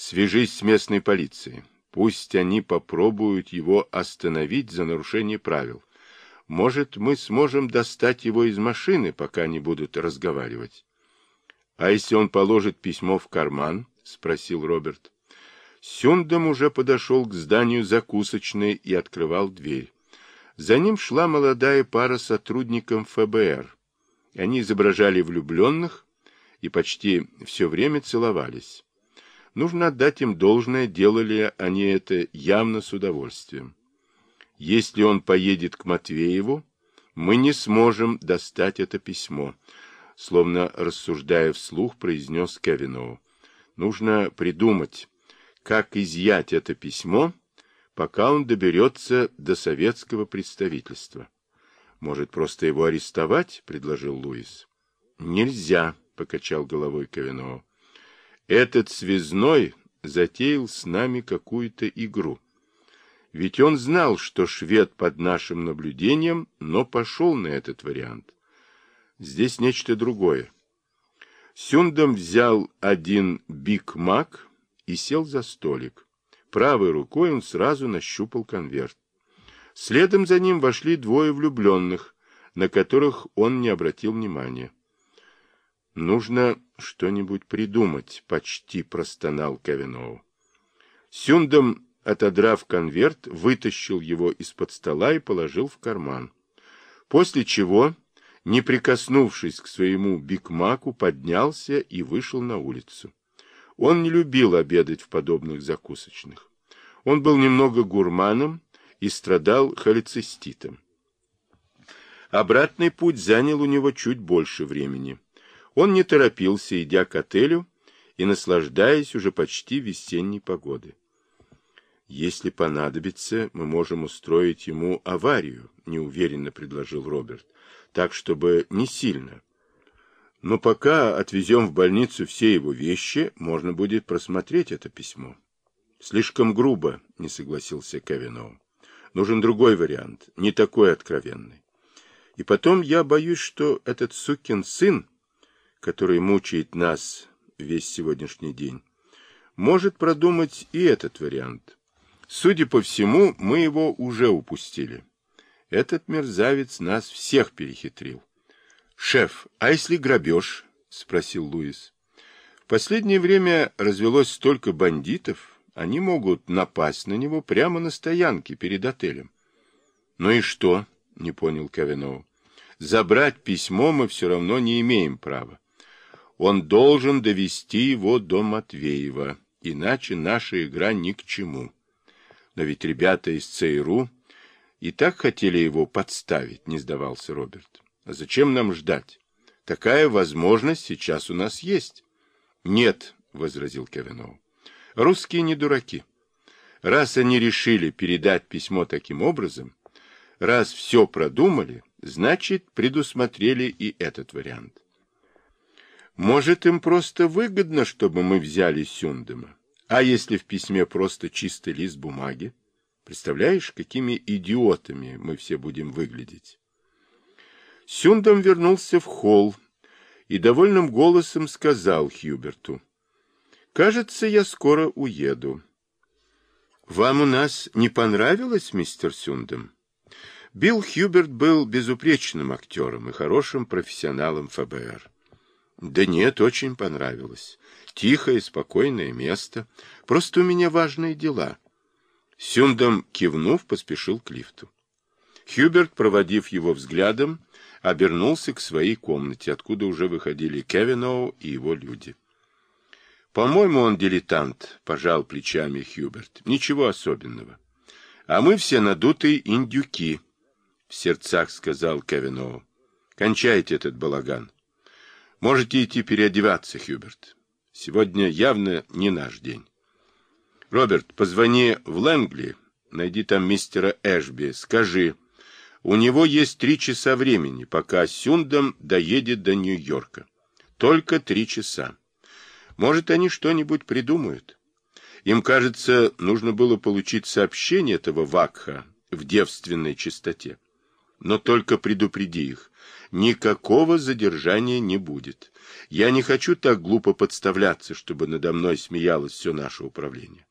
Свяжись с местной полицией. Пусть они попробуют его остановить за нарушение правил. Может, мы сможем достать его из машины, пока они будут разговаривать. — А если он положит письмо в карман? — спросил Роберт. Сюндам уже подошел к зданию закусочной и открывал дверь. За ним шла молодая пара сотрудников ФБР. Они изображали влюбленных и почти все время целовались. Нужно отдать им должное, делали они это явно с удовольствием. Если он поедет к Матвееву, мы не сможем достать это письмо, словно рассуждая вслух, произнес Кевиноу. Нужно придумать, как изъять это письмо, пока он доберется до советского представительства. Может, просто его арестовать, предложил Луис. Нельзя, покачал головой Кавиноу. Этот связной затеял с нами какую-то игру. Ведь он знал, что швед под нашим наблюдением, но пошел на этот вариант. Здесь нечто другое. Сюндом взял один Биг Мак и сел за столик. Правой рукой он сразу нащупал конверт. Следом за ним вошли двое влюбленных, на которых он не обратил внимания. «Нужно что-нибудь придумать», — почти простонал Кавиноу. Сюндом отодрав конверт, вытащил его из-под стола и положил в карман. После чего, не прикоснувшись к своему бигмаку, поднялся и вышел на улицу. Он не любил обедать в подобных закусочных. Он был немного гурманом и страдал холециститом. Обратный путь занял у него чуть больше времени. Он не торопился, идя к отелю и наслаждаясь уже почти весенней погодой. Если понадобится, мы можем устроить ему аварию, неуверенно предложил Роберт, так, чтобы не сильно. Но пока отвезем в больницу все его вещи, можно будет просмотреть это письмо. Слишком грубо, не согласился Кевиноу. Нужен другой вариант, не такой откровенный. И потом я боюсь, что этот сукин сын, который мучает нас весь сегодняшний день, может продумать и этот вариант. Судя по всему, мы его уже упустили. Этот мерзавец нас всех перехитрил. — Шеф, а если грабеж? — спросил Луис. — В последнее время развелось столько бандитов, они могут напасть на него прямо на стоянке перед отелем. — Ну и что? — не понял Кавиноу. — Забрать письмо мы все равно не имеем права. Он должен довести его до Матвеева, иначе наша игра ни к чему. — но ведь ребята из ЦРУ и так хотели его подставить, не сдавался Роберт. А зачем нам ждать? Такая возможность сейчас у нас есть. Нет, возразил Кевиноу. Русские не дураки. Раз они решили передать письмо таким образом, раз все продумали, значит, предусмотрели и этот вариант. Может, им просто выгодно, чтобы мы взяли Сюндема. А если в письме просто чистый лист бумаги? Представляешь, какими идиотами мы все будем выглядеть? Сюндом вернулся в холл и довольным голосом сказал Хьюберту. «Кажется, я скоро уеду». «Вам у нас не понравилось, мистер Сюндом?» Билл Хьюберт был безупречным актером и хорошим профессионалом ФБР. Да нет, очень понравилось. Тихое, спокойное место. Просто у меня важные дела. Сюндом, кивнув, поспешил к лифту. Хьюберт, проводив его взглядом, обернулся к своей комнате, откуда уже выходили Кевиноу и его люди. «По-моему, он дилетант», — пожал плечами Хьюберт. «Ничего особенного. А мы все надутые индюки», — в сердцах сказал Кевиноу. «Кончайте этот балаган». Можете идти переодеваться, Хьюберт. Сегодня явно не наш день. Роберт, позвони в Лэнгли, найди там мистера Эшби, скажи, у него есть три часа времени, пока Сюндом доедет до Нью-Йорка. Только три часа. Может, они что-нибудь придумают. Им, кажется, нужно было получить сообщение этого Вакха в девственной чистоте. Но только предупреди их. Никакого задержания не будет. Я не хочу так глупо подставляться, чтобы надо мной смеялось все наше управление.